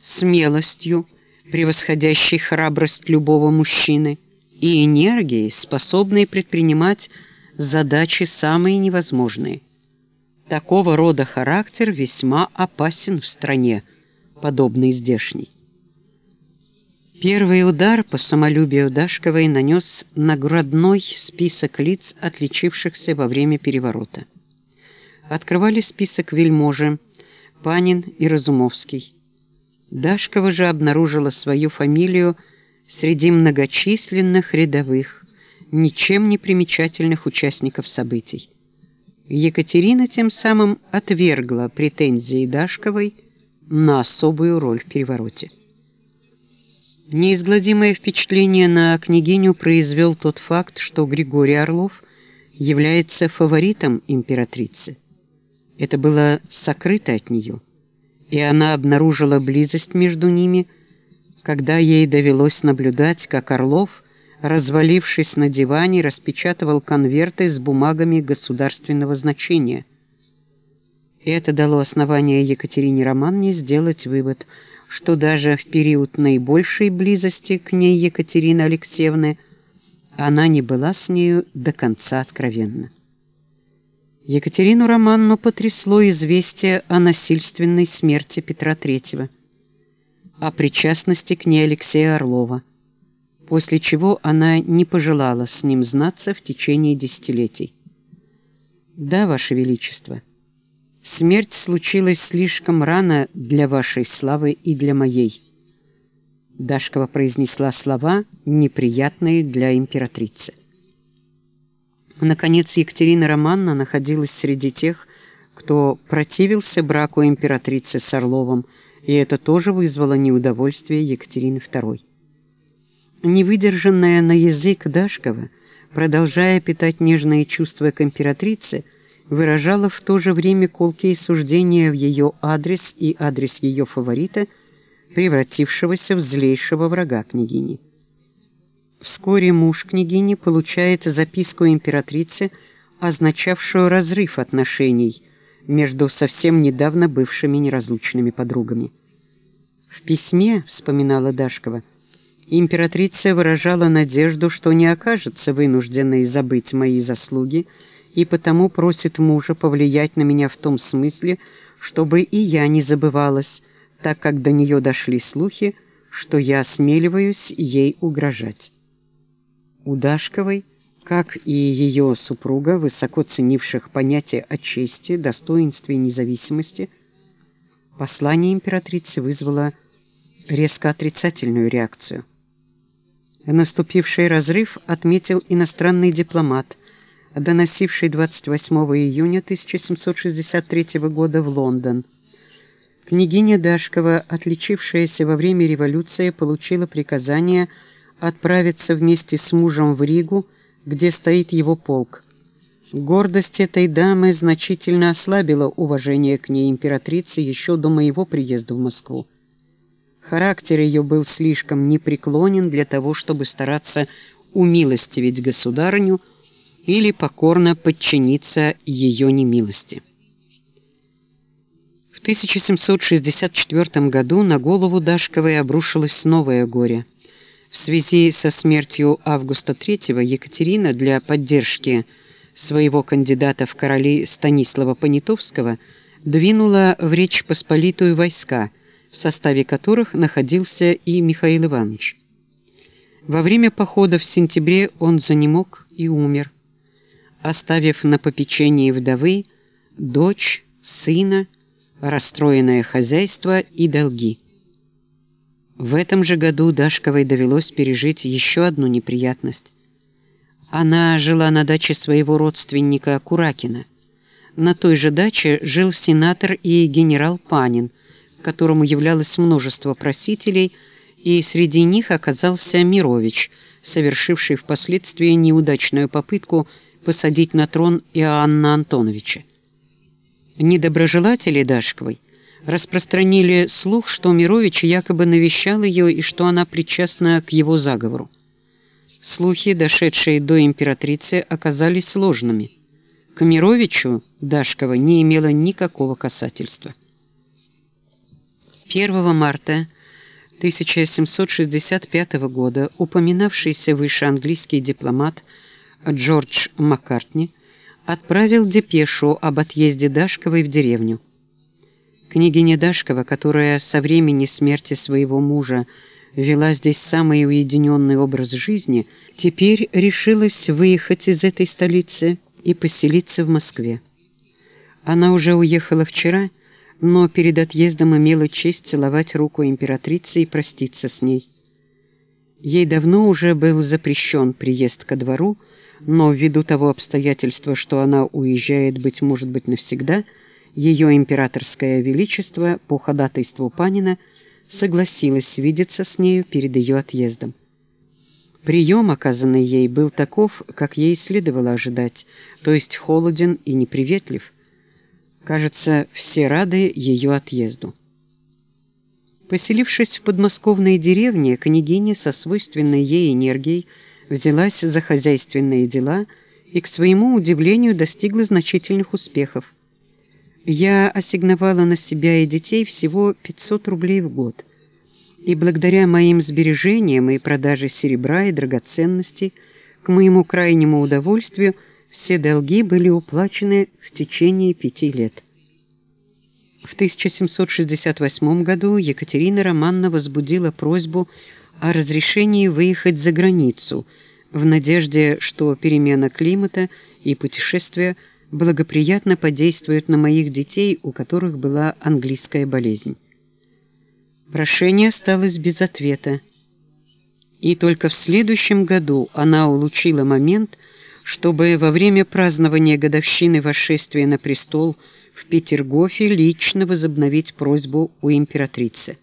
смелостью, превосходящей храбрость любого мужчины, и энергией, способной предпринимать задачи самые невозможные. Такого рода характер весьма опасен в стране, подобной здешней. Первый удар по самолюбию Дашковой нанес наградной список лиц, отличившихся во время переворота. Открывали список вельможи Панин и Разумовский. Дашкова же обнаружила свою фамилию среди многочисленных рядовых, ничем не примечательных участников событий. Екатерина тем самым отвергла претензии Дашковой на особую роль в перевороте. Неизгладимое впечатление на княгиню произвел тот факт, что Григорий Орлов является фаворитом императрицы. Это было сокрыто от нее, и она обнаружила близость между ними, когда ей довелось наблюдать, как Орлов, развалившись на диване, распечатывал конверты с бумагами государственного значения. Это дало основание Екатерине Романне сделать вывод – что даже в период наибольшей близости к ней Екатерины Алексеевны она не была с нею до конца откровенна. Екатерину Романну потрясло известие о насильственной смерти Петра III, о причастности к ней Алексея Орлова, после чего она не пожелала с ним знаться в течение десятилетий. «Да, Ваше Величество», Смерть случилась слишком рано для вашей славы и для моей. Дашкова произнесла слова, неприятные для императрицы. Наконец, Екатерина Романна находилась среди тех, кто противился браку императрицы с Орловым, и это тоже вызвало неудовольствие Екатерины II. Невыдержанная на язык Дашкова, продолжая питать нежные чувства к императрице, выражала в то же время колкие суждения в ее адрес и адрес ее фаворита, превратившегося в злейшего врага княгини. Вскоре муж княгини получает записку императрицы, означавшую разрыв отношений между совсем недавно бывшими неразлучными подругами. В письме, вспоминала Дашкова, императрица выражала надежду, что не окажется вынужденной забыть мои заслуги и потому просит мужа повлиять на меня в том смысле, чтобы и я не забывалась, так как до нее дошли слухи, что я осмеливаюсь ей угрожать. У Дашковой, как и ее супруга, высоко ценивших понятие о чести, достоинстве и независимости, послание императрицы вызвало резко отрицательную реакцию. Наступивший разрыв отметил иностранный дипломат, доносивший 28 июня 1763 года в Лондон. Княгиня Дашкова, отличившаяся во время революции, получила приказание отправиться вместе с мужем в Ригу, где стоит его полк. Гордость этой дамы значительно ослабила уважение к ней императрицы еще до моего приезда в Москву. Характер ее был слишком непреклонен для того, чтобы стараться умилостивить государыню, или покорно подчиниться ее немилости. В 1764 году на голову Дашковой обрушилось новое горе. В связи со смертью Августа III Екатерина для поддержки своего кандидата в короли Станислава Понятовского двинула в Речь Посполитую войска, в составе которых находился и Михаил Иванович. Во время похода в сентябре он занемог и умер оставив на попечении вдовы дочь, сына, расстроенное хозяйство и долги. В этом же году Дашковой довелось пережить еще одну неприятность. Она жила на даче своего родственника Куракина. На той же даче жил сенатор и генерал Панин, которому являлось множество просителей, и среди них оказался Мирович, совершивший впоследствии неудачную попытку посадить на трон Иоанна Антоновича. Недоброжелатели Дашковой распространили слух, что Мирович якобы навещал ее и что она причастна к его заговору. Слухи, дошедшие до императрицы, оказались сложными. К Мировичу Дашкова не имела никакого касательства. 1 марта 1765 года упоминавшийся выше английский дипломат Джордж Маккартни отправил депешу об отъезде Дашковой в деревню. Княгиня Дашкова, которая со времени смерти своего мужа вела здесь самый уединенный образ жизни, теперь решилась выехать из этой столицы и поселиться в Москве. Она уже уехала вчера, но перед отъездом имела честь целовать руку императрицы и проститься с ней. Ей давно уже был запрещен приезд ко двору, но ввиду того обстоятельства, что она уезжает, быть может быть, навсегда, ее императорское величество по ходатайству Панина согласилось видеться с нею перед ее отъездом. Прием, оказанный ей, был таков, как ей следовало ожидать, то есть холоден и неприветлив. Кажется, все рады ее отъезду. Поселившись в подмосковной деревне, княгиня со свойственной ей энергией взялась за хозяйственные дела и, к своему удивлению, достигла значительных успехов. Я ассигновала на себя и детей всего 500 рублей в год. И благодаря моим сбережениям и продаже серебра и драгоценностей, к моему крайнему удовольствию, все долги были уплачены в течение пяти лет. В 1768 году Екатерина Романна возбудила просьбу о разрешении выехать за границу в надежде, что перемена климата и путешествия благоприятно подействуют на моих детей, у которых была английская болезнь. Прошение осталось без ответа. И только в следующем году она улучила момент, чтобы во время празднования годовщины восшествия на престол – в Петергофе лично возобновить просьбу у императрицы.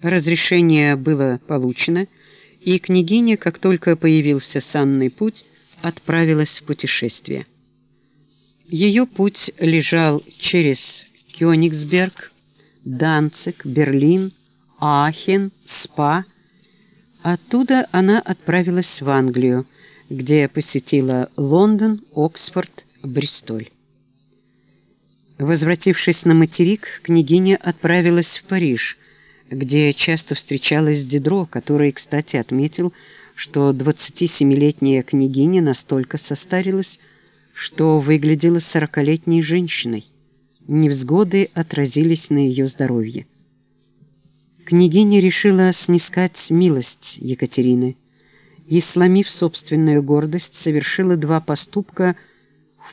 Разрешение было получено, и княгиня, как только появился санный путь, отправилась в путешествие. Ее путь лежал через Кёнигсберг, Данциг, Берлин, Аахен, Спа. Оттуда она отправилась в Англию, где посетила Лондон, Оксфорд, Бристоль. Возвратившись на материк, княгиня отправилась в Париж, где часто встречалась с Дидро, который, кстати, отметил, что 27-летняя княгиня настолько состарилась, что выглядела сорокалетней женщиной. Невзгоды отразились на ее здоровье. Княгиня решила снискать милость Екатерины и, сломив собственную гордость, совершила два поступка –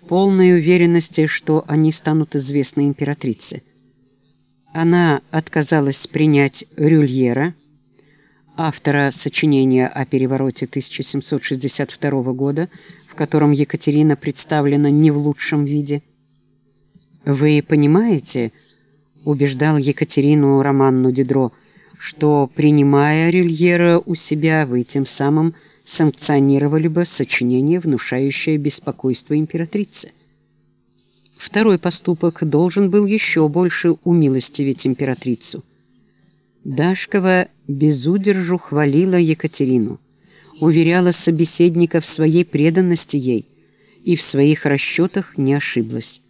полной уверенности, что они станут известны императрице. Она отказалась принять Рюльера, автора сочинения о перевороте 1762 года, в котором Екатерина представлена не в лучшем виде. «Вы понимаете, — убеждал Екатерину Романну Дидро, — что, принимая Рюльера у себя, вы тем самым — санкционировали бы сочинение, внушающее беспокойство императрицы. Второй поступок должен был еще больше умилостивить императрицу. Дашкова безудержу хвалила Екатерину, уверяла собеседника в своей преданности ей и в своих расчетах не ошиблась.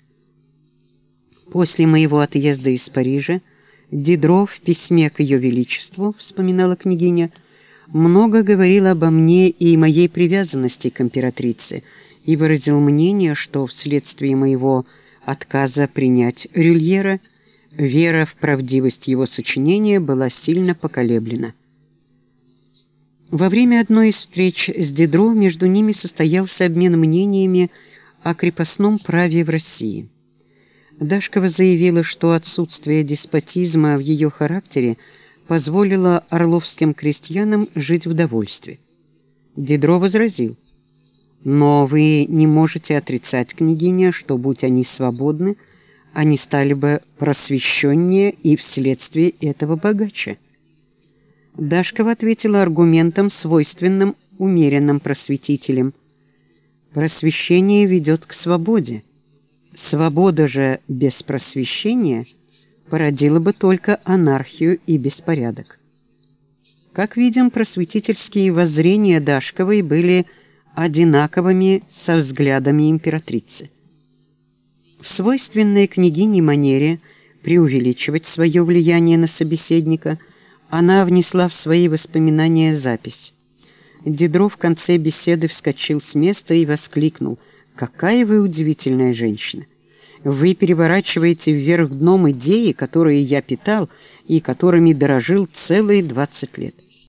После моего отъезда из Парижа Дидро в письме к Ее Величеству, вспоминала княгиня, много говорил обо мне и моей привязанности к императрице и выразил мнение, что вследствие моего отказа принять Рюльера вера в правдивость его сочинения была сильно поколеблена. Во время одной из встреч с Дидро между ними состоялся обмен мнениями о крепостном праве в России. Дашкова заявила, что отсутствие деспотизма в ее характере – позволила орловским крестьянам жить в довольстве. Дидро возразил, «Но вы не можете отрицать, княгиня, что, будь они свободны, они стали бы просвещеннее и вследствие этого богаче». Дашкова ответила аргументом, свойственным умеренным просветителям. «Просвещение ведет к свободе. Свобода же без просвещения – породило бы только анархию и беспорядок. Как видим, просветительские воззрения Дашковой были одинаковыми со взглядами императрицы. В свойственной княгине манере преувеличивать свое влияние на собеседника она внесла в свои воспоминания запись. Дидро в конце беседы вскочил с места и воскликнул «Какая вы удивительная женщина! Вы переворачиваете вверх дном идеи, которые я питал и которыми дорожил целые 20 лет.